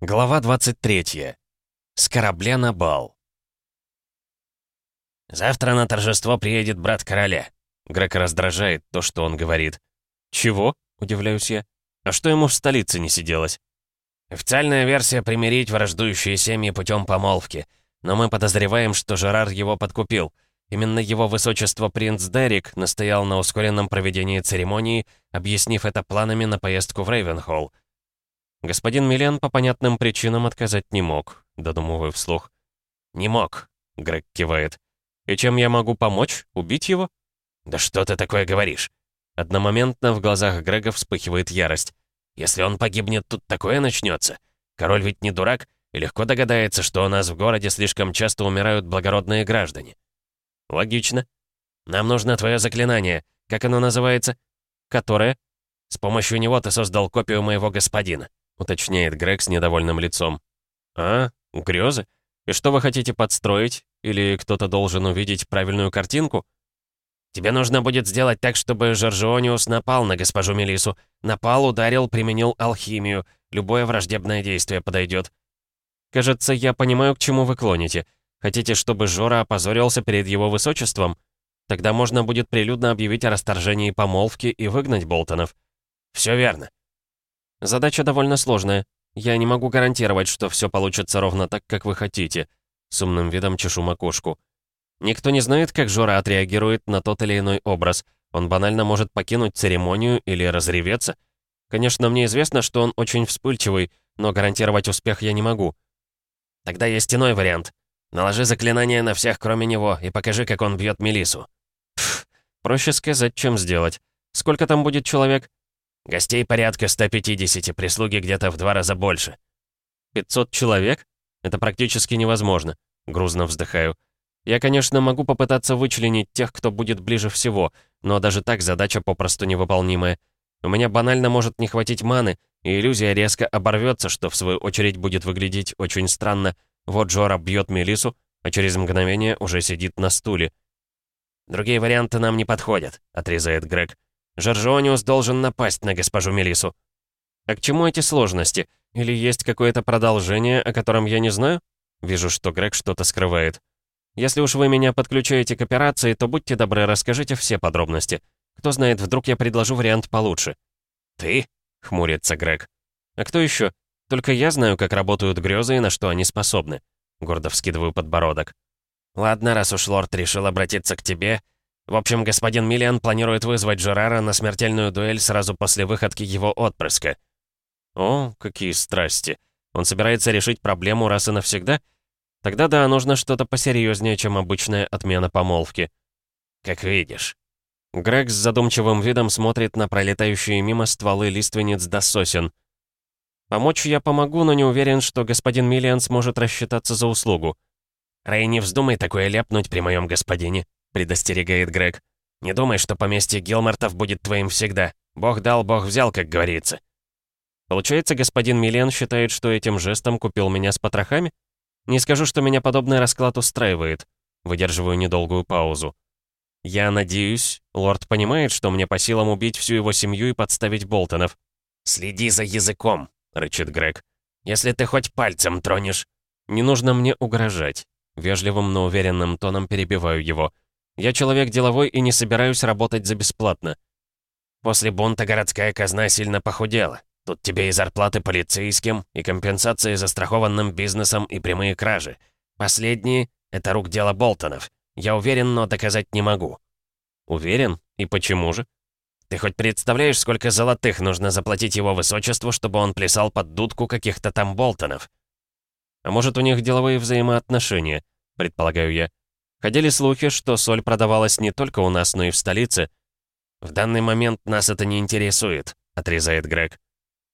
Глава 23. С корабля на бал. «Завтра на торжество приедет брат короля». Грек раздражает то, что он говорит. «Чего?» — удивляюсь я. «А что ему в столице не сиделось?» «Официальная версия — примирить враждующие семьи путем помолвки. Но мы подозреваем, что Жерар его подкупил. Именно его высочество принц Дерек настоял на ускоренном проведении церемонии, объяснив это планами на поездку в Рейвенхолл. Господин Миллиан по понятным причинам отказать не мог, додумываю вслух. «Не мог», — Грег кивает. «И чем я могу помочь? Убить его?» «Да что ты такое говоришь?» Одномоментно в глазах Грега вспыхивает ярость. «Если он погибнет, тут такое начнется. Король ведь не дурак и легко догадается, что у нас в городе слишком часто умирают благородные граждане». «Логично. Нам нужно твое заклинание. Как оно называется?» «Которое?» «С помощью него ты создал копию моего господина. — уточняет Грег с недовольным лицом. «А, грезы? И что вы хотите подстроить? Или кто-то должен увидеть правильную картинку?» «Тебе нужно будет сделать так, чтобы Жоржиониус напал на госпожу Мелису. Напал, ударил, применил алхимию. Любое враждебное действие подойдет. «Кажется, я понимаю, к чему вы клоните. Хотите, чтобы Жора опозорился перед его высочеством? Тогда можно будет прилюдно объявить о расторжении помолвки и выгнать Болтонов». «Все верно. Задача довольно сложная. Я не могу гарантировать, что все получится ровно так, как вы хотите. С умным видом чешу макушку. Никто не знает, как Жора отреагирует на тот или иной образ. Он банально может покинуть церемонию или разреветься. Конечно, мне известно, что он очень вспыльчивый, но гарантировать успех я не могу. Тогда есть иной вариант. Наложи заклинание на всех, кроме него, и покажи, как он бьет Мелису. проще сказать, чем сделать. Сколько там будет человек? Гостей порядка 150, прислуги где-то в два раза больше. 500 человек? Это практически невозможно. Грузно вздыхаю. Я, конечно, могу попытаться вычленить тех, кто будет ближе всего, но даже так задача попросту невыполнимая. У меня банально может не хватить маны, и иллюзия резко оборвется, что в свою очередь будет выглядеть очень странно. Вот Джора бьет Мелису, а через мгновение уже сидит на стуле. «Другие варианты нам не подходят», — отрезает Грег. Жоржониус должен напасть на госпожу Мелису. А к чему эти сложности? Или есть какое-то продолжение, о котором я не знаю? Вижу, что Грег что-то скрывает. Если уж вы меня подключаете к операции, то будьте добры, расскажите все подробности. Кто знает, вдруг я предложу вариант получше. «Ты?» — хмурится Грег. «А кто еще? Только я знаю, как работают грезы и на что они способны». Гордо вскидываю подбородок. «Ладно, раз уж лорд решил обратиться к тебе, в общем, господин Миллиан планирует вызвать Жерара на смертельную дуэль сразу после выходки его отпрыска. О, какие страсти. Он собирается решить проблему раз и навсегда? Тогда да, нужно что-то посерьезнее, чем обычная отмена помолвки. Как видишь. Грег с задумчивым видом смотрит на пролетающие мимо стволы лиственниц до сосен. Помочь я помогу, но не уверен, что господин Миллиан сможет рассчитаться за услугу. Рэй, не вздумай такое ляпнуть при моем господине предостерегает Грег. «Не думай, что поместье Гилмартов будет твоим всегда. Бог дал, Бог взял, как говорится». Получается, господин Милен считает, что этим жестом купил меня с потрохами? Не скажу, что меня подобный расклад устраивает. Выдерживаю недолгую паузу. Я надеюсь, лорд понимает, что мне по силам убить всю его семью и подставить Болтонов. «Следи за языком», — рычит Грег. «Если ты хоть пальцем тронешь...» «Не нужно мне угрожать». Вежливым, но уверенным тоном перебиваю его. Я человек деловой и не собираюсь работать за бесплатно. После бунта городская казна сильно похудела. Тут тебе и зарплаты полицейским, и компенсации застрахованным бизнесом, и прямые кражи. Последние — это рук дело Болтонов. Я уверен, но доказать не могу». «Уверен? И почему же?» «Ты хоть представляешь, сколько золотых нужно заплатить его высочеству, чтобы он плясал под дудку каких-то там Болтонов?» «А может, у них деловые взаимоотношения?» — предполагаю я. Ходили слухи, что соль продавалась не только у нас, но и в столице. «В данный момент нас это не интересует», — отрезает Грег.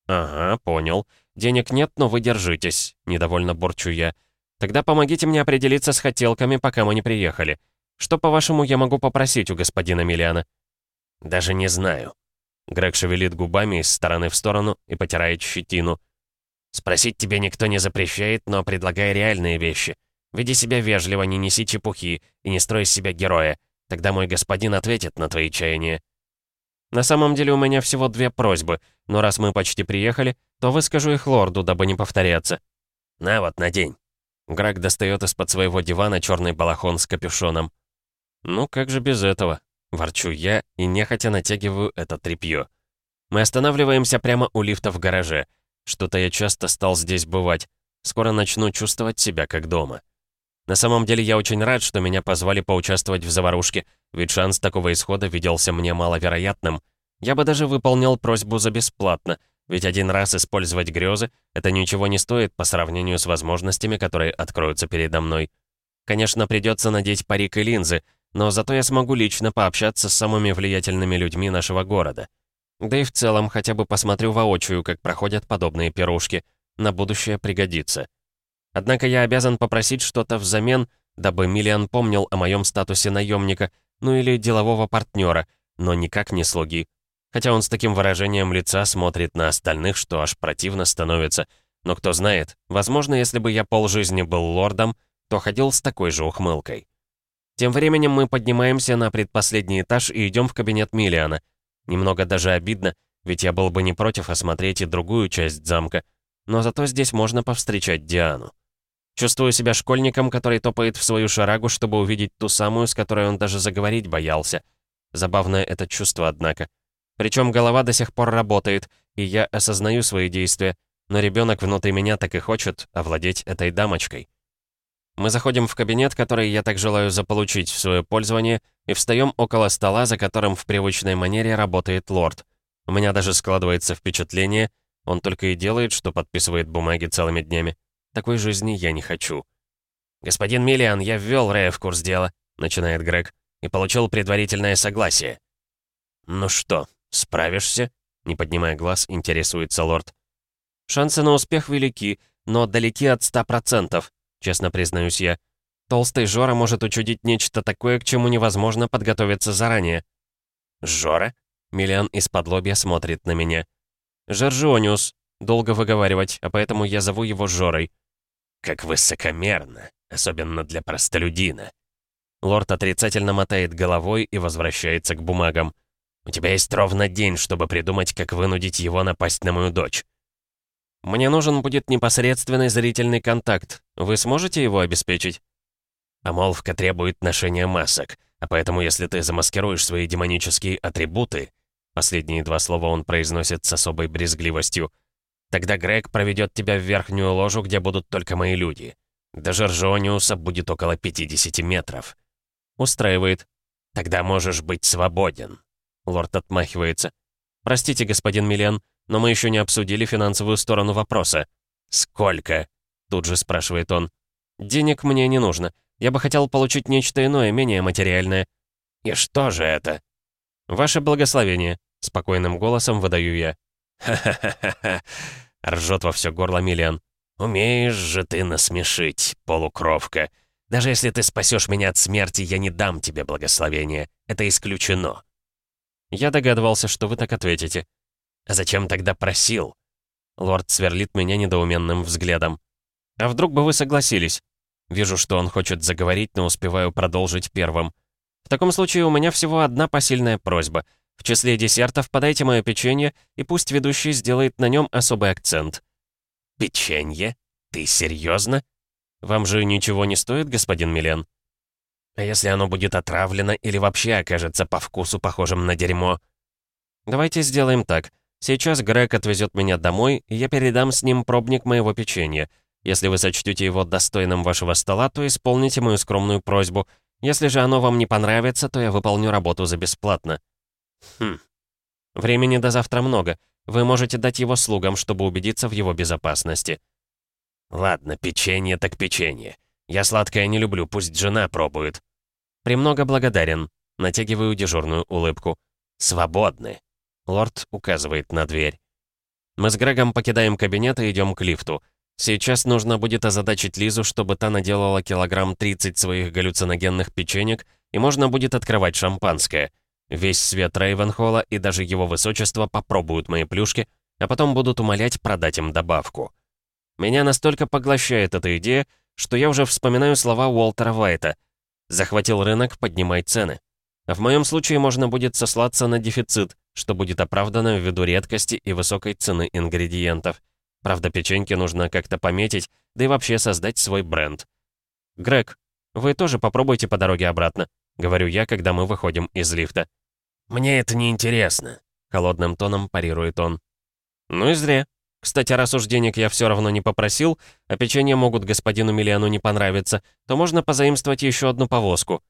«Ага, понял. Денег нет, но вы держитесь», — недовольно борчу я. «Тогда помогите мне определиться с хотелками, пока мы не приехали. Что, по-вашему, я могу попросить у господина Миллиана?» «Даже не знаю». Грег шевелит губами из стороны в сторону и потирает щетину. «Спросить тебе никто не запрещает, но предлагай реальные вещи. Веди себя вежливо, не неси чепухи и не строй из себя героя. Тогда мой господин ответит на твои чаяния». На самом деле у меня всего две просьбы, но раз мы почти приехали, то выскажу их лорду, дабы не повторяться. На вот, надень. Грак достает из-под своего дивана черный балахон с капюшоном. Ну как же без этого? Ворчу я и нехотя натягиваю это тряпье. Мы останавливаемся прямо у лифта в гараже. Что-то я часто стал здесь бывать. Скоро начну чувствовать себя как дома. На самом деле я очень рад, что меня позвали поучаствовать в заварушке, ведь шанс такого исхода виделся мне маловероятным. Я бы даже выполнил просьбу за бесплатно, ведь один раз использовать грезы — это ничего не стоит по сравнению с возможностями, которые откроются передо мной. Конечно, придется надеть парик и линзы, но зато я смогу лично пообщаться с самыми влиятельными людьми нашего города. Да и в целом хотя бы посмотрю воочию, как проходят подобные пирушки. На будущее пригодится. Однако я обязан попросить что-то взамен, дабы Миллиан помнил о моем статусе наемника, ну или делового партнера, но никак не слуги. Хотя он с таким выражением лица смотрит на остальных, что аж противно становится. Но кто знает, возможно, если бы я полжизни был лордом, то ходил с такой же ухмылкой. Тем временем мы поднимаемся на предпоследний этаж и идем в кабинет Миллиана. Немного даже обидно, ведь я был бы не против осмотреть и другую часть замка, но зато здесь можно повстречать Диану. Чувствую себя школьником, который топает в свою шарагу, чтобы увидеть ту самую, с которой он даже заговорить боялся. Забавное это чувство, однако. Причем голова до сих пор работает, и я осознаю свои действия, но ребенок внутри меня так и хочет овладеть этой дамочкой. Мы заходим в кабинет, который я так желаю заполучить в свое пользование, и встаем около стола, за которым в привычной манере работает лорд. У меня даже складывается впечатление, он только и делает, что подписывает бумаги целыми днями. Такой жизни я не хочу. «Господин Миллиан, я ввел Рэя в курс дела», — начинает Грег, «и получил предварительное согласие». «Ну что, справишься?» — не поднимая глаз, интересуется лорд. «Шансы на успех велики, но далеки от ста процентов», — честно признаюсь я. «Толстый Жора может учудить нечто такое, к чему невозможно подготовиться заранее». «Жора?» — Миллиан из-под лобья смотрит на меня. «Жоржиониус. Долго выговаривать, а поэтому я зову его Жорой. Как высокомерно, особенно для простолюдина. Лорд отрицательно мотает головой и возвращается к бумагам. «У тебя есть ровно день, чтобы придумать, как вынудить его напасть на мою дочь». «Мне нужен будет непосредственный зрительный контакт. Вы сможете его обеспечить?» Помолвка требует ношения масок, а поэтому если ты замаскируешь свои демонические атрибуты... Последние два слова он произносит с особой брезгливостью — Тогда Грег проведет тебя в верхнюю ложу, где будут только мои люди. До Жоржониуса будет около 50 метров. Устраивает. Тогда можешь быть свободен. Лорд отмахивается. Простите, господин Милен, но мы еще не обсудили финансовую сторону вопроса. Сколько? Тут же спрашивает он. Денег мне не нужно. Я бы хотел получить нечто иное, менее материальное. И что же это? Ваше благословение, спокойным голосом выдаю я. «Ха-ха-ха-ха!» — ржет во все горло Миллиан. «Умеешь же ты насмешить, полукровка. Даже если ты спасешь меня от смерти, я не дам тебе благословения. Это исключено». «Я догадывался, что вы так ответите». «А зачем тогда просил?» Лорд сверлит меня недоуменным взглядом. «А вдруг бы вы согласились?» Вижу, что он хочет заговорить, но успеваю продолжить первым. «В таком случае у меня всего одна посильная просьба — в числе десертов подайте мое печенье, и пусть ведущий сделает на нем особый акцент». «Печенье? Ты серьезно? Вам же ничего не стоит, господин Милен?» «А если оно будет отравлено или вообще окажется по вкусу похожим на дерьмо?» «Давайте сделаем так. Сейчас Грег отвезет меня домой, и я передам с ним пробник моего печенья. Если вы сочтете его достойным вашего стола, то исполните мою скромную просьбу. Если же оно вам не понравится, то я выполню работу за бесплатно». Хм. Времени до завтра много. Вы можете дать его слугам, чтобы убедиться в его безопасности. Ладно, печенье так печенье. Я сладкое не люблю, пусть жена пробует. Премного благодарен. Натягиваю дежурную улыбку. Свободны. Лорд указывает на дверь. Мы с Грегом покидаем кабинет и идем к лифту. Сейчас нужно будет озадачить Лизу, чтобы та наделала килограмм 30 своих галлюциногенных печенек, и можно будет открывать шампанское. Весь свет Рейвенхолла и даже его высочество попробуют мои плюшки, а потом будут умолять продать им добавку. Меня настолько поглощает эта идея, что я уже вспоминаю слова Уолтера Вайта. «Захватил рынок, поднимай цены». А в моем случае можно будет сослаться на дефицит, что будет оправдано ввиду редкости и высокой цены ингредиентов. Правда, печеньки нужно как-то пометить, да и вообще создать свой бренд. «Грег, вы тоже попробуйте по дороге обратно», — говорю я, когда мы выходим из лифта. «Мне это не интересно», — холодным тоном парирует он. «Ну и зря. Кстати, раз уж денег я все равно не попросил, а печенье могут господину Миллиану не понравиться, то можно позаимствовать еще одну повозку».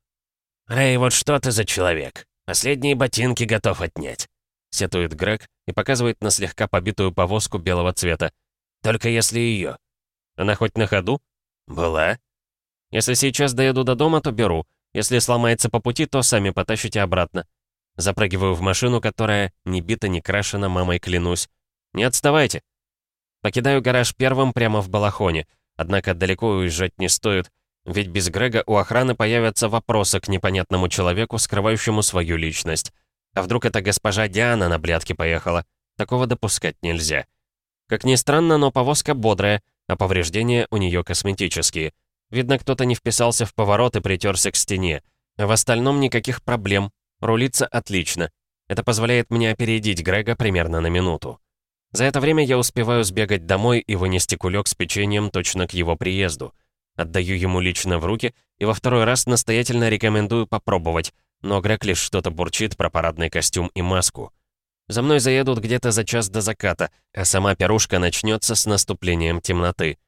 «Рэй, вот что ты за человек? Последние ботинки готов отнять», — сетует Грег и показывает на слегка побитую повозку белого цвета. «Только если ее. «Она хоть на ходу?» «Была». «Если сейчас доеду до дома, то беру. Если сломается по пути, то сами потащите обратно». Запрыгиваю в машину, которая не бита, не крашена, мамой клянусь. «Не отставайте!» Покидаю гараж первым прямо в балахоне. Однако далеко уезжать не стоит, ведь без Грега у охраны появятся вопросы к непонятному человеку, скрывающему свою личность. А вдруг это госпожа Диана на блядке поехала? Такого допускать нельзя. Как ни странно, но повозка бодрая, а повреждения у нее косметические. Видно, кто-то не вписался в поворот и притерся к стене. В остальном никаких проблем. Рулится отлично. Это позволяет мне опередить Грега примерно на минуту. За это время я успеваю сбегать домой и вынести кулек с печеньем точно к его приезду. Отдаю ему лично в руки и во второй раз настоятельно рекомендую попробовать, но Грег лишь что-то бурчит про парадный костюм и маску. За мной заедут где-то за час до заката, а сама пирушка начнется с наступлением темноты.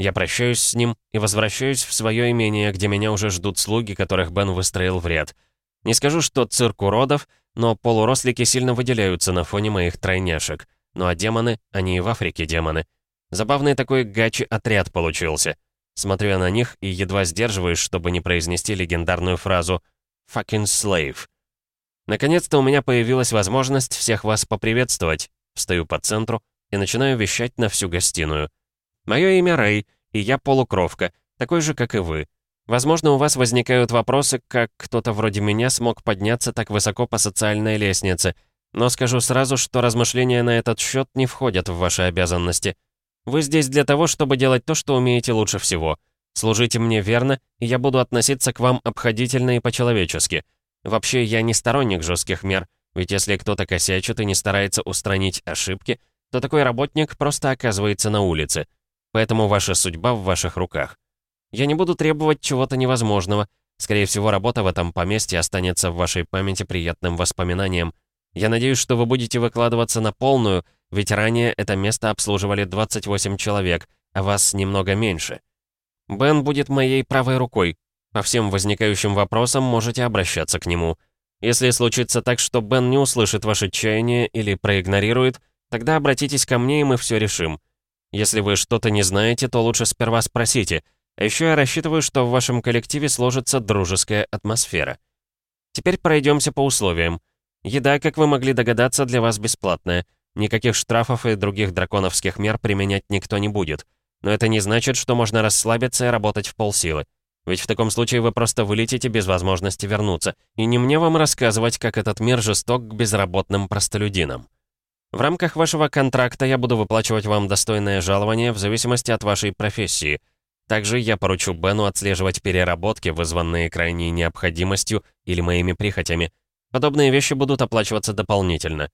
Я прощаюсь с ним и возвращаюсь в свое имение, где меня уже ждут слуги, которых Бен выстроил в ряд. Не скажу, что цирк уродов, но полурослики сильно выделяются на фоне моих тройняшек. Ну а демоны, они и в Африке демоны. Забавный такой гачи-отряд получился. Смотрю я на них и едва сдерживаюсь, чтобы не произнести легендарную фразу «fucking slave». Наконец-то у меня появилась возможность всех вас поприветствовать. Встаю по центру и начинаю вещать на всю гостиную. Мое имя Рэй, и я полукровка, такой же, как и вы. Возможно, у вас возникают вопросы, как кто-то вроде меня смог подняться так высоко по социальной лестнице — но скажу сразу, что размышления на этот счет не входят в ваши обязанности. Вы здесь для того, чтобы делать то, что умеете лучше всего. Служите мне верно, и я буду относиться к вам обходительно и по-человечески. Вообще, я не сторонник жестких мер, ведь если кто-то косячит и не старается устранить ошибки, то такой работник просто оказывается на улице. Поэтому ваша судьба в ваших руках. Я не буду требовать чего-то невозможного. Скорее всего, работа в этом поместье останется в вашей памяти приятным воспоминанием, я надеюсь, что вы будете выкладываться на полную, ведь ранее это место обслуживали 28 человек, а вас немного меньше. Бен будет моей правой рукой. По всем возникающим вопросам можете обращаться к нему. Если случится так, что Бен не услышит ваше чаяние или проигнорирует, тогда обратитесь ко мне, и мы все решим. Если вы что-то не знаете, то лучше сперва спросите. А еще я рассчитываю, что в вашем коллективе сложится дружеская атмосфера. Теперь пройдемся по условиям. Еда, как вы могли догадаться, для вас бесплатная. Никаких штрафов и других драконовских мер применять никто не будет. Но это не значит, что можно расслабиться и работать в полсилы. Ведь в таком случае вы просто вылетите без возможности вернуться. И не мне вам рассказывать, как этот мир жесток к безработным простолюдинам. В рамках вашего контракта я буду выплачивать вам достойное жалование в зависимости от вашей профессии. Также я поручу Бену отслеживать переработки, вызванные крайней необходимостью или моими прихотями, Подобные вещи будут оплачиваться дополнительно.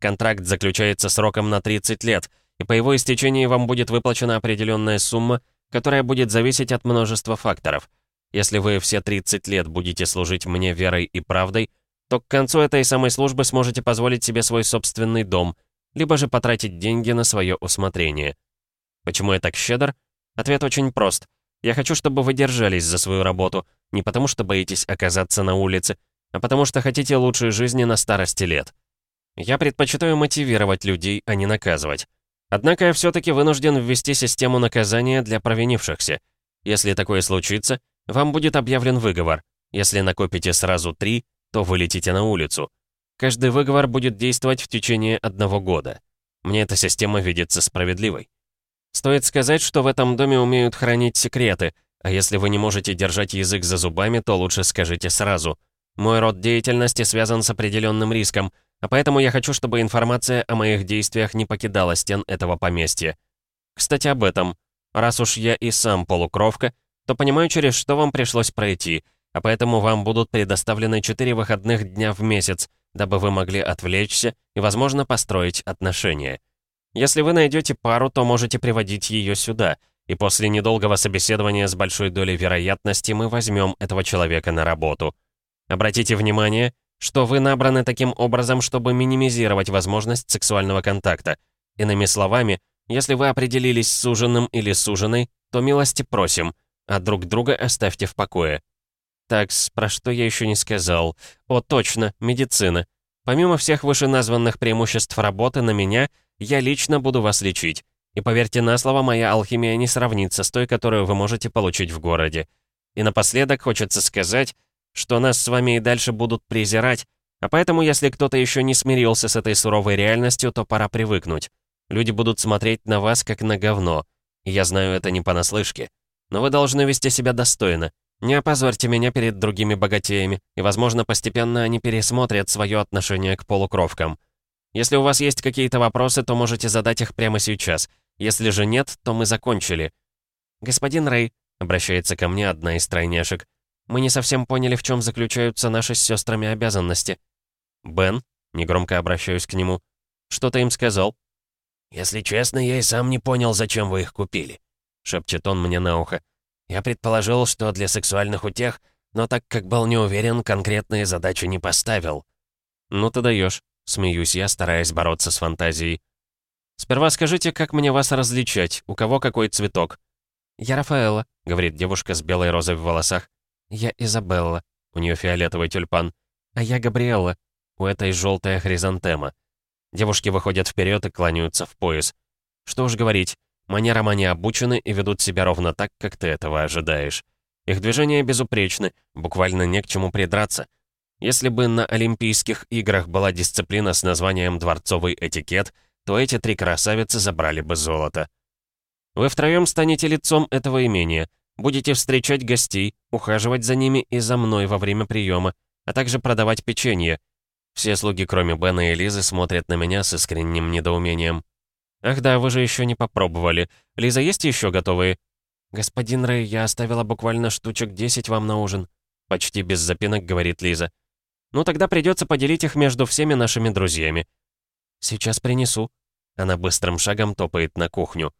Контракт заключается сроком на 30 лет, и по его истечении вам будет выплачена определенная сумма, которая будет зависеть от множества факторов. Если вы все 30 лет будете служить мне верой и правдой, то к концу этой самой службы сможете позволить себе свой собственный дом, либо же потратить деньги на свое усмотрение. Почему я так щедр? Ответ очень прост. Я хочу, чтобы вы держались за свою работу, не потому что боитесь оказаться на улице, а потому что хотите лучшей жизни на старости лет. Я предпочитаю мотивировать людей, а не наказывать. Однако я все-таки вынужден ввести систему наказания для провинившихся. Если такое случится, вам будет объявлен выговор. Если накопите сразу три, то вылетите на улицу. Каждый выговор будет действовать в течение одного года. Мне эта система видится справедливой. Стоит сказать, что в этом доме умеют хранить секреты, а если вы не можете держать язык за зубами, то лучше скажите сразу. Мой род деятельности связан с определенным риском, а поэтому я хочу, чтобы информация о моих действиях не покидала стен этого поместья. Кстати, об этом. Раз уж я и сам полукровка, то понимаю, через что вам пришлось пройти, а поэтому вам будут предоставлены 4 выходных дня в месяц, дабы вы могли отвлечься и, возможно, построить отношения. Если вы найдете пару, то можете приводить ее сюда, и после недолгого собеседования с большой долей вероятности мы возьмем этого человека на работу. Обратите внимание, что вы набраны таким образом, чтобы минимизировать возможность сексуального контакта. Иными словами, если вы определились с суженым или суженой, то милости просим, а друг друга оставьте в покое. Так, про что я еще не сказал. О, точно, медицина. Помимо всех вышеназванных преимуществ работы на меня, я лично буду вас лечить. И поверьте на слово, моя алхимия не сравнится с той, которую вы можете получить в городе. И напоследок хочется сказать, что нас с вами и дальше будут презирать, а поэтому, если кто-то еще не смирился с этой суровой реальностью, то пора привыкнуть. Люди будут смотреть на вас, как на говно. И я знаю это не понаслышке. Но вы должны вести себя достойно. Не опозорьте меня перед другими богатеями, и, возможно, постепенно они пересмотрят свое отношение к полукровкам. Если у вас есть какие-то вопросы, то можете задать их прямо сейчас. Если же нет, то мы закончили. «Господин Рэй», — обращается ко мне одна из тройняшек, «мы не совсем поняли, в чем заключаются наши с сестрами обязанности». «Бен», — негромко обращаюсь к нему, — «что ты им сказал?» «Если честно, я и сам не понял, зачем вы их купили», — шепчет он мне на ухо. Я предположил, что для сексуальных утех, но так как был не уверен, конкретные задачи не поставил. «Ну ты даешь», — смеюсь я, стараясь бороться с фантазией. «Сперва скажите, как мне вас различать, у кого какой цветок?» «Я Рафаэла», — говорит девушка с белой розой в волосах. «Я Изабелла», — у нее фиолетовый тюльпан. «А я Габриэлла», — у этой желтая хризантема. Девушки выходят вперед и кланяются в пояс. Что уж говорить, Манерам они обучены и ведут себя ровно так, как ты этого ожидаешь. Их движения безупречны, буквально не к чему придраться. Если бы на Олимпийских играх была дисциплина с названием «дворцовый этикет», то эти три красавицы забрали бы золото. Вы втроем станете лицом этого имения, будете встречать гостей, ухаживать за ними и за мной во время приема, а также продавать печенье. Все слуги, кроме Бена и Лизы, смотрят на меня с искренним недоумением. «Ах да, вы же еще не попробовали. Лиза, есть еще готовые?» «Господин Рэй, я оставила буквально штучек 10 вам на ужин», — почти без запинок говорит Лиза. «Ну тогда придется поделить их между всеми нашими друзьями». «Сейчас принесу». Она быстрым шагом топает на кухню.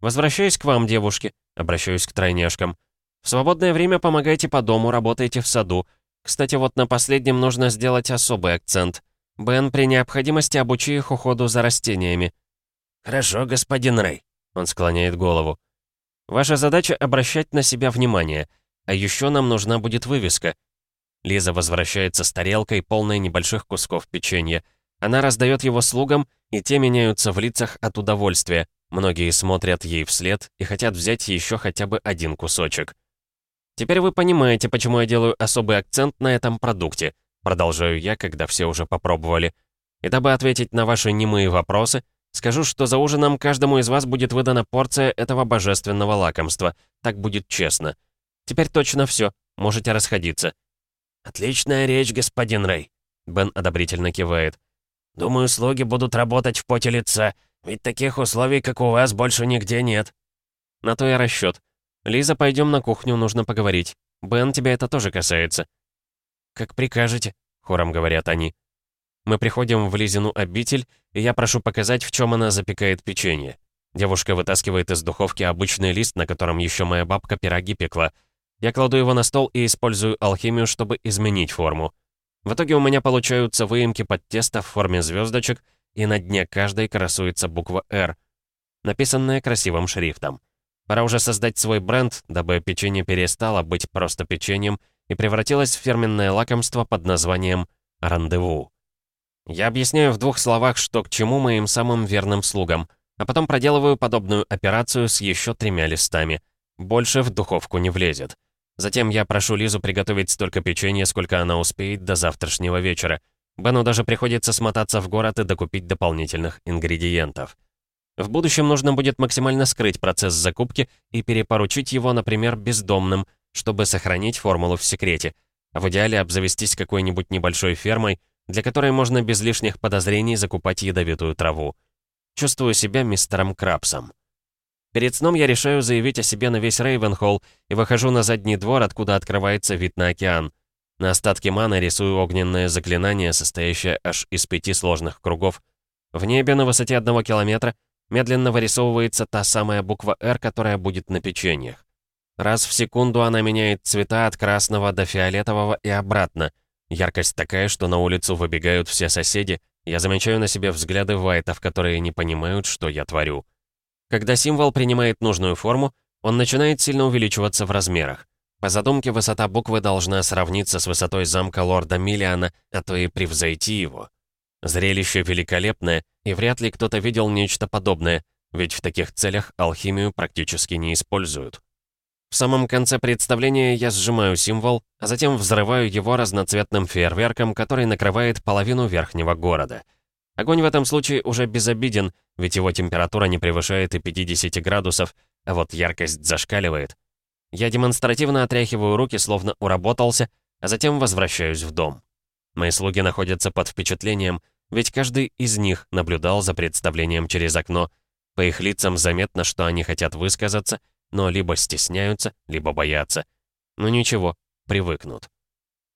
«Возвращаюсь к вам, девушки», — обращаюсь к тройняшкам. «В свободное время помогайте по дому, работайте в саду. Кстати, вот на последнем нужно сделать особый акцент. Бен, при необходимости обучи их уходу за растениями. «Хорошо, господин Рэй», — он склоняет голову. «Ваша задача — обращать на себя внимание, а еще нам нужна будет вывеска». Лиза возвращается с тарелкой, полной небольших кусков печенья. Она раздает его слугам, и те меняются в лицах от удовольствия. Многие смотрят ей вслед и хотят взять еще хотя бы один кусочек. «Теперь вы понимаете, почему я делаю особый акцент на этом продукте», продолжаю я, когда все уже попробовали. И дабы ответить на ваши немые вопросы, Скажу, что за ужином каждому из вас будет выдана порция этого божественного лакомства. Так будет честно. Теперь точно все. Можете расходиться». «Отличная речь, господин Рэй», — Бен одобрительно кивает. «Думаю, слуги будут работать в поте лица, ведь таких условий, как у вас, больше нигде нет». На то и расчет. Лиза, пойдем на кухню, нужно поговорить. Бен, тебя это тоже касается. «Как прикажете», — хором говорят они. Мы приходим в Лизину обитель, я прошу показать, в чем она запекает печенье. Девушка вытаскивает из духовки обычный лист, на котором еще моя бабка пироги пекла. Я кладу его на стол и использую алхимию, чтобы изменить форму. В итоге у меня получаются выемки под тесто в форме звездочек, и на дне каждой красуется буква «Р», написанная красивым шрифтом. Пора уже создать свой бренд, дабы печенье перестало быть просто печеньем и превратилось в фирменное лакомство под названием «Рандеву». Я объясняю в двух словах, что к чему моим самым верным слугам, а потом проделываю подобную операцию с еще тремя листами. Больше в духовку не влезет. Затем я прошу Лизу приготовить столько печенья, сколько она успеет до завтрашнего вечера. Бену даже приходится смотаться в город и докупить дополнительных ингредиентов. В будущем нужно будет максимально скрыть процесс закупки и перепоручить его, например, бездомным, чтобы сохранить формулу в секрете. В идеале обзавестись какой-нибудь небольшой фермой, для которой можно без лишних подозрений закупать ядовитую траву. Чувствую себя мистером Крабсом. Перед сном я решаю заявить о себе на весь Рейвенхолл и выхожу на задний двор, откуда открывается вид на океан. На остатки маны рисую огненное заклинание, состоящее аж из пяти сложных кругов. В небе на высоте одного километра медленно вырисовывается та самая буква «Р», которая будет на печеньях. Раз в секунду она меняет цвета от красного до фиолетового и обратно. Яркость такая, что на улицу выбегают все соседи. Я замечаю на себе взгляды вайтов, которые не понимают, что я творю. Когда символ принимает нужную форму, он начинает сильно увеличиваться в размерах. По задумке, высота буквы должна сравниться с высотой замка лорда Миллиана, а то и превзойти его. Зрелище великолепное, и вряд ли кто-то видел нечто подобное, ведь в таких целях алхимию практически не используют. В самом конце представления я сжимаю символ, а затем взрываю его разноцветным фейерверком, который накрывает половину верхнего города. Огонь в этом случае уже безобиден, ведь его температура не превышает и 50 градусов, а вот яркость зашкаливает. Я демонстративно отряхиваю руки, словно уработался, а затем возвращаюсь в дом. Мои слуги находятся под впечатлением, ведь каждый из них наблюдал за представлением через окно. По их лицам заметно, что они хотят высказаться, но либо стесняются, либо боятся. Но ничего, привыкнут.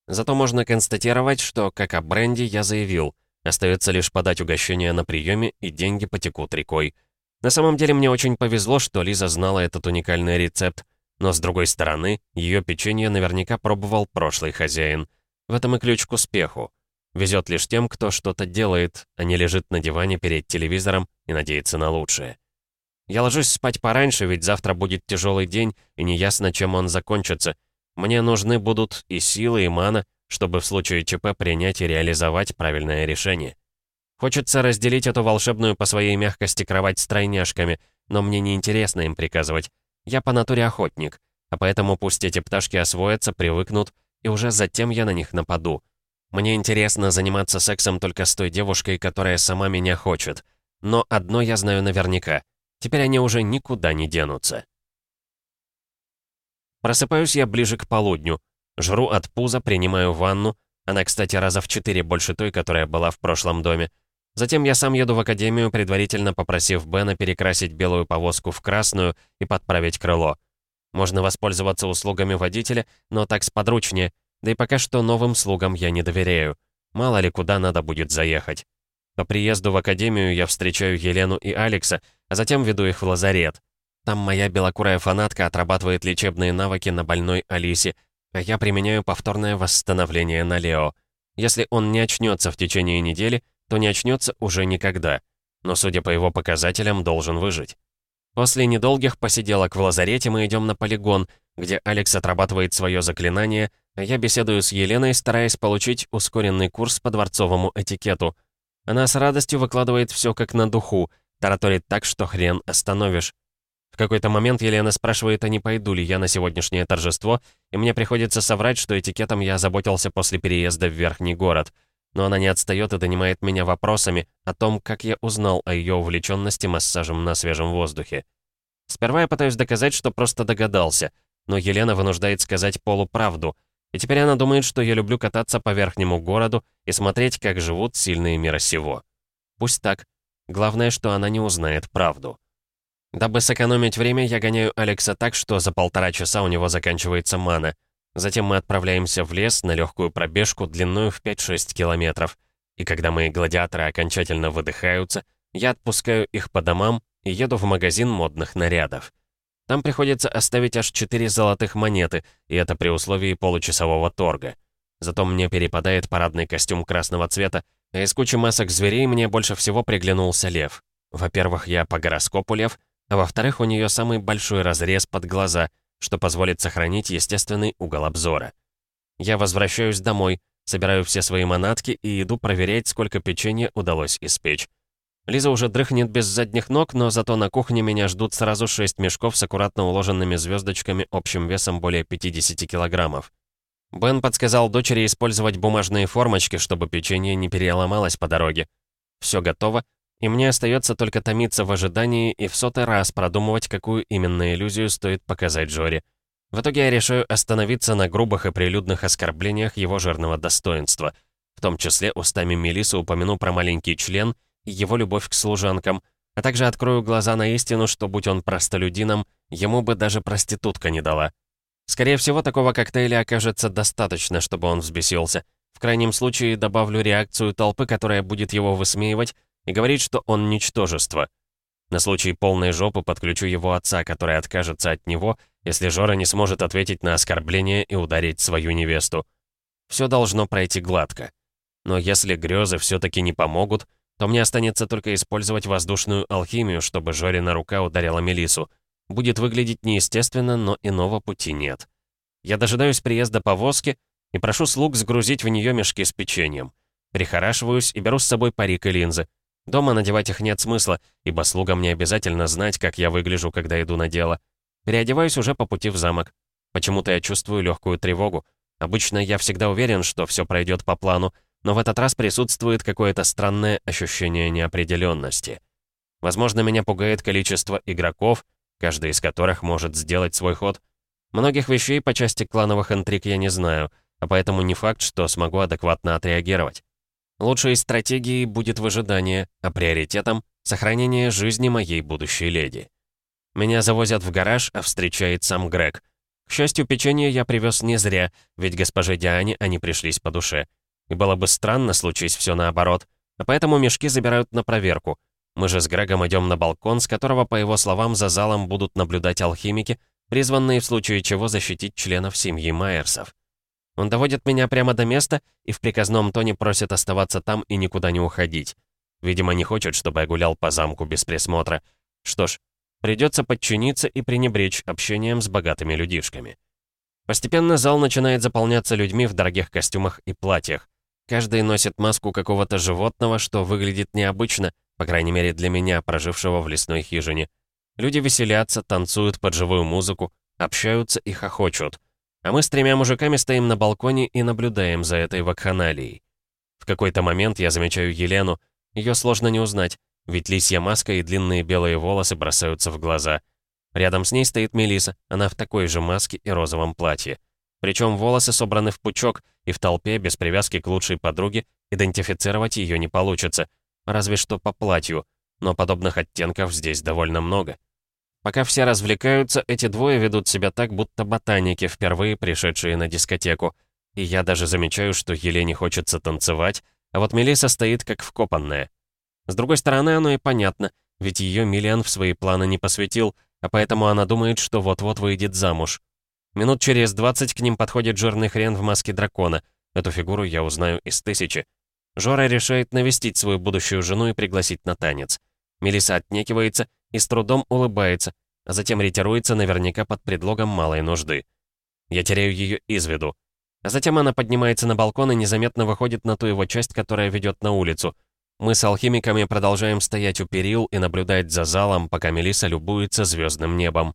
Зато можно констатировать, что, как о бренде, я заявил, остается лишь подать угощение на приеме, и деньги потекут рекой. На самом деле мне очень повезло, что Лиза знала этот уникальный рецепт, но с другой стороны, ее печенье наверняка пробовал прошлый хозяин. В этом и ключ к успеху. Везет лишь тем, кто что-то делает, а не лежит на диване перед телевизором и надеется на лучшее. Я ложусь спать пораньше, ведь завтра будет тяжелый день, и неясно, чем он закончится. Мне нужны будут и силы, и мана, чтобы в случае ЧП принять и реализовать правильное решение. Хочется разделить эту волшебную по своей мягкости кровать с тройняшками, но мне не интересно им приказывать. Я по натуре охотник, а поэтому пусть эти пташки освоятся, привыкнут, и уже затем я на них нападу. Мне интересно заниматься сексом только с той девушкой, которая сама меня хочет. Но одно я знаю наверняка. Теперь они уже никуда не денутся. Просыпаюсь я ближе к полудню. Жру от пуза, принимаю ванну. Она, кстати, раза в четыре больше той, которая была в прошлом доме. Затем я сам еду в академию, предварительно попросив Бена перекрасить белую повозку в красную и подправить крыло. Можно воспользоваться услугами водителя, но так сподручнее, да и пока что новым слугам я не доверяю. Мало ли куда надо будет заехать. По приезду в академию я встречаю Елену и Алекса, а затем веду их в лазарет. Там моя белокурая фанатка отрабатывает лечебные навыки на больной Алисе, а я применяю повторное восстановление на Лео. Если он не очнется в течение недели, то не очнется уже никогда. Но, судя по его показателям, должен выжить. После недолгих посиделок в лазарете мы идем на полигон, где Алекс отрабатывает свое заклинание, а я беседую с Еленой, стараясь получить ускоренный курс по дворцовому этикету. Она с радостью выкладывает все как на духу, тараторит так, что хрен остановишь. В какой-то момент Елена спрашивает, а не пойду ли я на сегодняшнее торжество, и мне приходится соврать, что этикетом я заботился после переезда в Верхний город — но она не отстает и донимает меня вопросами о том, как я узнал о ее увлеченности массажем на свежем воздухе. Сперва я пытаюсь доказать, что просто догадался, но Елена вынуждает сказать полуправду, и теперь она думает, что я люблю кататься по верхнему городу и смотреть, как живут сильные мира сего. Пусть так. Главное, что она не узнает правду. Дабы сэкономить время, я гоняю Алекса так, что за полтора часа у него заканчивается мана — Затем мы отправляемся в лес на легкую пробежку длиной в 5-6 километров. И когда мои гладиаторы окончательно выдыхаются, я отпускаю их по домам и еду в магазин модных нарядов. Там приходится оставить аж 4 золотых монеты, и это при условии получасового торга. Зато мне перепадает парадный костюм красного цвета, из кучи масок зверей мне больше всего приглянулся лев. Во-первых, я по гороскопу лев, а во-вторых, у нее самый большой разрез под глаза — что позволит сохранить естественный угол обзора. Я возвращаюсь домой, собираю все свои манатки и иду проверять, сколько печенья удалось испечь. Лиза уже дрыхнет без задних ног, но зато на кухне меня ждут сразу шесть мешков с аккуратно уложенными звездочками общим весом более 50 килограммов. Бен подсказал дочери использовать бумажные формочки, чтобы печенье не переломалось по дороге. Все готово, и мне остается только томиться в ожидании и в сотый раз продумывать, какую именно иллюзию стоит показать Джори. В итоге я решаю остановиться на грубых и прилюдных оскорблениях его жирного достоинства. В том числе устами Мелисы упомяну про маленький член и его любовь к служанкам, а также открою глаза на истину, что, будь он простолюдином, ему бы даже проститутка не дала. Скорее всего, такого коктейля окажется достаточно, чтобы он взбесился. В крайнем случае, добавлю реакцию толпы, которая будет его высмеивать и говорить, что он ничтожество. На случай полной жопы подключу его отца, который откажется от него, если Жора не сможет ответить на оскорбление и ударить свою невесту. Все должно пройти гладко. Но если грезы все-таки не помогут, то мне останется только использовать воздушную алхимию, чтобы Жорина рука ударила Мелису. Будет выглядеть неестественно, но иного пути нет. Я дожидаюсь приезда повозки и прошу слуг сгрузить в нее мешки с печеньем. Прихорашиваюсь и беру с собой парик и линзы. Дома надевать их нет смысла, ибо слугам не обязательно знать, как я выгляжу, когда иду на дело. Переодеваюсь уже по пути в замок. Почему-то я чувствую легкую тревогу. Обычно я всегда уверен, что все пройдет по плану, но в этот раз присутствует какое-то странное ощущение неопределенности. Возможно, меня пугает количество игроков, каждый из которых может сделать свой ход. Многих вещей по части клановых интриг я не знаю, а поэтому не факт, что смогу адекватно отреагировать. Лучшей стратегией будет выжидание, а приоритетом — сохранение жизни моей будущей леди. Меня завозят в гараж, а встречает сам Грег. К счастью, печенье я привез не зря, ведь госпоже Диане они пришлись по душе. И было бы странно, случись все наоборот. А поэтому мешки забирают на проверку. Мы же с Грегом идем на балкон, с которого, по его словам, за залом будут наблюдать алхимики, призванные в случае чего защитить членов семьи Майерсов. Он доводит меня прямо до места и в приказном тоне просит оставаться там и никуда не уходить. Видимо, не хочет, чтобы я гулял по замку без присмотра. Что ж, придется подчиниться и пренебречь общением с богатыми людишками. Постепенно зал начинает заполняться людьми в дорогих костюмах и платьях. Каждый носит маску какого-то животного, что выглядит необычно, по крайней мере для меня, прожившего в лесной хижине. Люди веселятся, танцуют под живую музыку, общаются и хохочут. А мы с тремя мужиками стоим на балконе и наблюдаем за этой вакханалией. В какой-то момент я замечаю Елену. Ее сложно не узнать, ведь лисья маска и длинные белые волосы бросаются в глаза. Рядом с ней стоит Мелиса, она в такой же маске и розовом платье. Причем волосы собраны в пучок, и в толпе, без привязки к лучшей подруге, идентифицировать ее не получится, разве что по платью, но подобных оттенков здесь довольно много. Пока все развлекаются, эти двое ведут себя так, будто ботаники, впервые пришедшие на дискотеку. И я даже замечаю, что Елене хочется танцевать, а вот Мелиса стоит как вкопанная. С другой стороны, оно и понятно, ведь ее Миллиан в свои планы не посвятил, а поэтому она думает, что вот-вот выйдет замуж. Минут через 20 к ним подходит жирный хрен в маске дракона. Эту фигуру я узнаю из тысячи. Жора решает навестить свою будущую жену и пригласить на танец. Мелиса отнекивается и с трудом улыбается, а затем ретируется наверняка под предлогом малой нужды. Я теряю ее из виду. А затем она поднимается на балкон и незаметно выходит на ту его часть, которая ведет на улицу. Мы с алхимиками продолжаем стоять у перил и наблюдать за залом, пока Мелиса любуется звездным небом.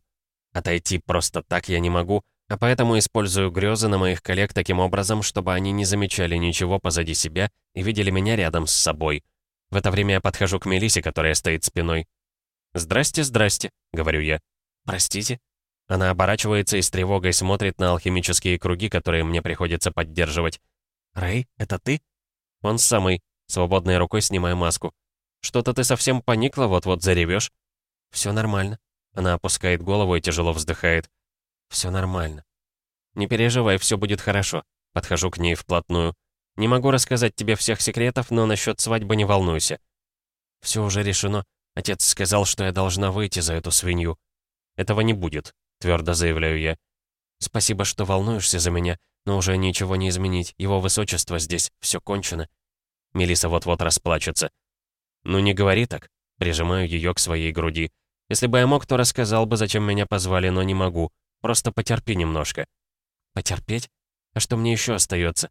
Отойти просто так я не могу, а поэтому использую грезы на моих коллег таким образом, чтобы они не замечали ничего позади себя и видели меня рядом с собой. В это время я подхожу к Мелисе, которая стоит спиной. «Здрасте, здрасте», — говорю я. «Простите?» Она оборачивается и с тревогой смотрит на алхимические круги, которые мне приходится поддерживать. «Рэй, это ты?» Он самый, свободной рукой снимая маску. «Что-то ты совсем поникла, вот-вот заревешь. «Все нормально». Она опускает голову и тяжело вздыхает. «Все нормально». «Не переживай, все будет хорошо». Подхожу к ней вплотную. «Не могу рассказать тебе всех секретов, но насчет свадьбы не волнуйся». Все уже решено. Отец сказал, что я должна выйти за эту свинью. Этого не будет, твердо заявляю я. Спасибо, что волнуешься за меня, но уже ничего не изменить. Его высочество здесь, все кончено. Мелиса вот-вот расплачется. Ну не говори так. Прижимаю ее к своей груди. Если бы я мог, то рассказал бы, зачем меня позвали, но не могу. Просто потерпи немножко. Потерпеть? А что мне еще остается?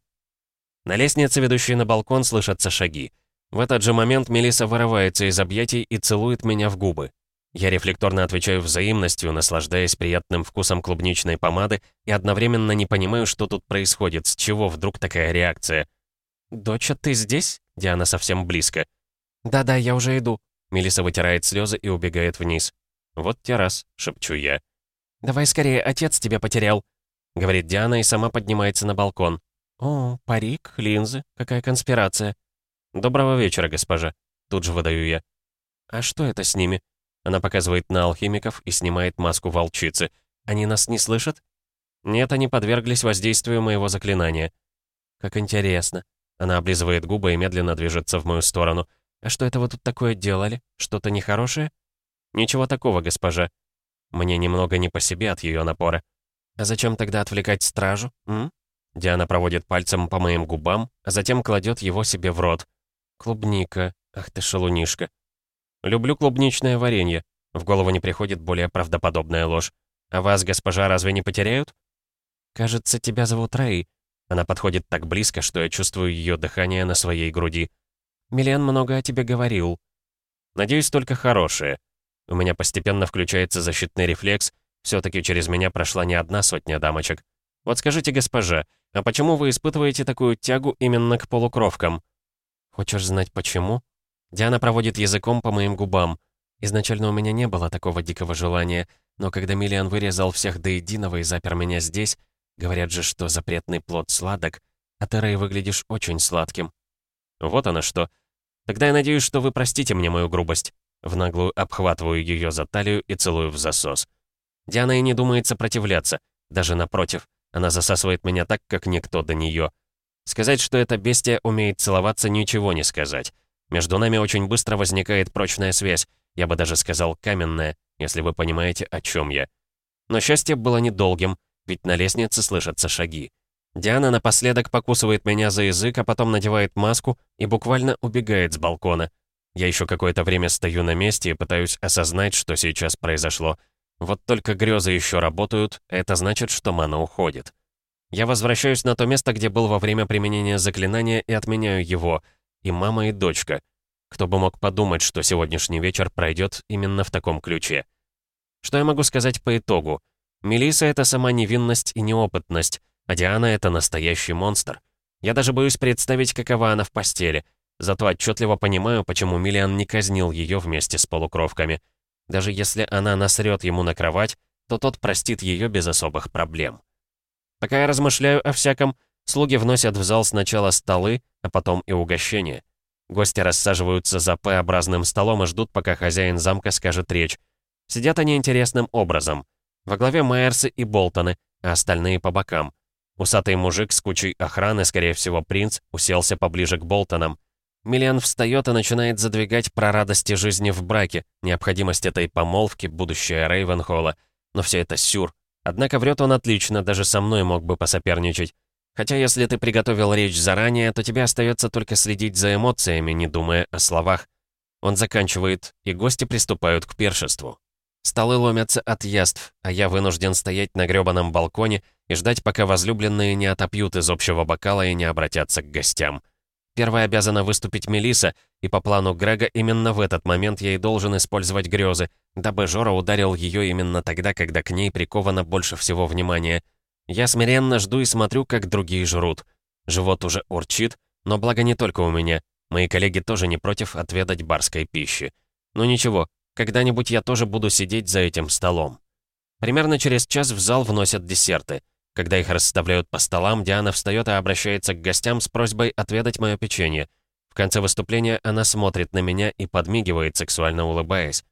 На лестнице, ведущей на балкон, слышатся шаги. В этот же момент Мелиса вырывается из объятий и целует меня в губы. Я рефлекторно отвечаю взаимностью, наслаждаясь приятным вкусом клубничной помады и одновременно не понимаю, что тут происходит, с чего вдруг такая реакция. «Доча, ты здесь?» Диана совсем близко. «Да-да, я уже иду». Мелиса вытирает слезы и убегает вниз. «Вот те раз», — шепчу я. «Давай скорее, отец тебя потерял», — говорит Диана и сама поднимается на балкон. «О, парик, линзы, какая конспирация». «Доброго вечера, госпожа», — тут же выдаю я. «А что это с ними?» Она показывает на алхимиков и снимает маску волчицы. «Они нас не слышат?» Нет, они подверглись воздействию моего заклинания. Как интересно. Она облизывает губы и медленно движется в мою сторону. А что это вы тут такое делали? Что-то нехорошее? Ничего такого, госпожа. Мне немного не по себе от ее напора. А зачем тогда отвлекать стражу, м? Диана проводит пальцем по моим губам, а затем кладет его себе в рот. Клубника. Ах ты шалунишка. Люблю клубничное варенье. В голову не приходит более правдоподобная ложь. А вас, госпожа, разве не потеряют? Кажется, тебя зовут Рэй. Она подходит так близко, что я чувствую ее дыхание на своей груди. Миллиан много о тебе говорил. Надеюсь, только хорошее. У меня постепенно включается защитный рефлекс. все таки через меня прошла не одна сотня дамочек. Вот скажите, госпожа, а почему вы испытываете такую тягу именно к полукровкам? Хочешь знать почему? Диана проводит языком по моим губам. Изначально у меня не было такого дикого желания, но когда Миллиан вырезал всех до единого и запер меня здесь, говорят же, что запретный плод сладок, а ты, Рэй, выглядишь очень сладким. Вот оно что. Тогда я надеюсь, что вы простите мне мою грубость. В наглую обхватываю ее за талию и целую в засос. Диана и не думает сопротивляться. Даже напротив, она засасывает меня так, как никто до нее. Сказать, что эта бестия умеет целоваться, ничего не сказать. Между нами очень быстро возникает прочная связь, я бы даже сказал каменная, если вы понимаете, о чем я. Но счастье было недолгим, ведь на лестнице слышатся шаги. Диана напоследок покусывает меня за язык, а потом надевает маску и буквально убегает с балкона. Я еще какое-то время стою на месте и пытаюсь осознать, что сейчас произошло. Вот только грезы еще работают, это значит, что мана уходит. Я возвращаюсь на то место, где был во время применения заклинания, и отменяю его. И мама, и дочка. Кто бы мог подумать, что сегодняшний вечер пройдет именно в таком ключе. Что я могу сказать по итогу? Мелиса это сама невинность и неопытность, а Диана — это настоящий монстр. Я даже боюсь представить, какова она в постели. Зато отчетливо понимаю, почему Миллиан не казнил ее вместе с полукровками. Даже если она насрет ему на кровать, то тот простит ее без особых проблем. Пока я размышляю о всяком, слуги вносят в зал сначала столы, а потом и угощения. Гости рассаживаются за П-образным столом и ждут, пока хозяин замка скажет речь. Сидят они интересным образом. Во главе Майерсы и Болтоны, а остальные по бокам. Усатый мужик с кучей охраны, скорее всего принц, уселся поближе к Болтонам. Миллиан встает и начинает задвигать про радости жизни в браке, необходимость этой помолвки, будущее Рейвенхолла. Но все это сюр. Однако врет он отлично, даже со мной мог бы посоперничать. Хотя если ты приготовил речь заранее, то тебе остается только следить за эмоциями, не думая о словах. Он заканчивает, и гости приступают к першеству. Столы ломятся от яств, а я вынужден стоять на грёбаном балконе и ждать, пока возлюбленные не отопьют из общего бокала и не обратятся к гостям. Первая обязана выступить Мелиса, и по плану Грега именно в этот момент я и должен использовать грезы, дабы Жора ударил ее именно тогда, когда к ней приковано больше всего внимания — я смиренно жду и смотрю, как другие жрут. Живот уже урчит, но благо не только у меня. Мои коллеги тоже не против отведать барской пищи. Но ничего, когда-нибудь я тоже буду сидеть за этим столом. Примерно через час в зал вносят десерты. Когда их расставляют по столам, Диана встает и обращается к гостям с просьбой отведать мое печенье. В конце выступления она смотрит на меня и подмигивает, сексуально улыбаясь.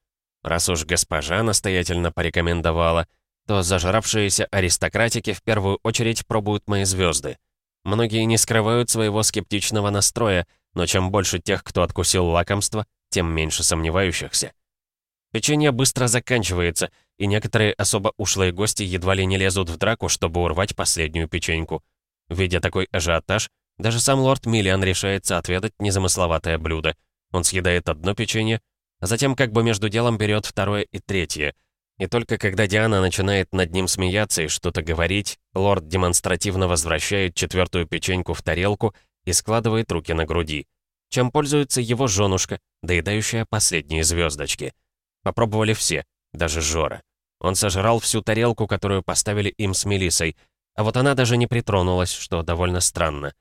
Раз уж госпожа настоятельно порекомендовала, то зажравшиеся аристократики в первую очередь пробуют мои звезды. Многие не скрывают своего скептичного настроя, но чем больше тех, кто откусил лакомство, тем меньше сомневающихся. Печенье быстро заканчивается, и некоторые особо ушлые гости едва ли не лезут в драку, чтобы урвать последнюю печеньку. Видя такой ажиотаж, даже сам лорд Миллиан решается отведать незамысловатое блюдо. Он съедает одно печенье, а затем как бы между делом берет второе и третье — и только когда Диана начинает над ним смеяться и что-то говорить, лорд демонстративно возвращает четвертую печеньку в тарелку и складывает руки на груди. Чем пользуется его женушка, доедающая последние звездочки. Попробовали все, даже Жора. Он сожрал всю тарелку, которую поставили им с Мелисой, а вот она даже не притронулась, что довольно странно.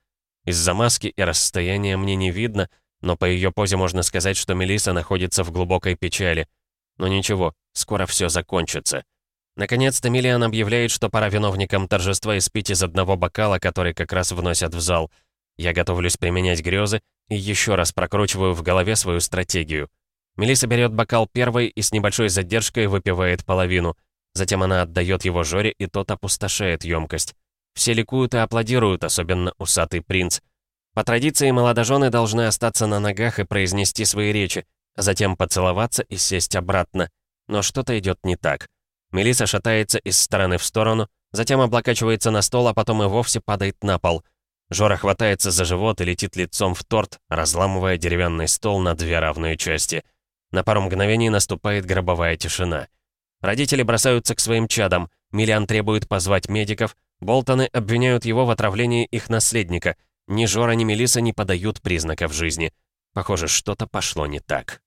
Из-за маски и расстояния мне не видно, но по ее позе можно сказать, что Мелиса находится в глубокой печали. Но ничего, Скоро все закончится. Наконец-то Миллиан объявляет, что пора виновникам торжества испить из одного бокала, который как раз вносят в зал. Я готовлюсь применять грезы и еще раз прокручиваю в голове свою стратегию. Мелиса берет бокал первой и с небольшой задержкой выпивает половину. Затем она отдает его Жоре, и тот опустошает емкость. Все ликуют и аплодируют, особенно усатый принц. По традиции, молодожены должны остаться на ногах и произнести свои речи, а затем поцеловаться и сесть обратно. Но что-то идет не так. Мелиса шатается из стороны в сторону, затем облокачивается на стол, а потом и вовсе падает на пол. Жора хватается за живот и летит лицом в торт, разламывая деревянный стол на две равные части. На пару мгновений наступает гробовая тишина. Родители бросаются к своим чадам, Миллиан требует позвать медиков, Болтоны обвиняют его в отравлении их наследника. Ни Жора, ни Мелиса не подают признаков жизни. Похоже, что-то пошло не так.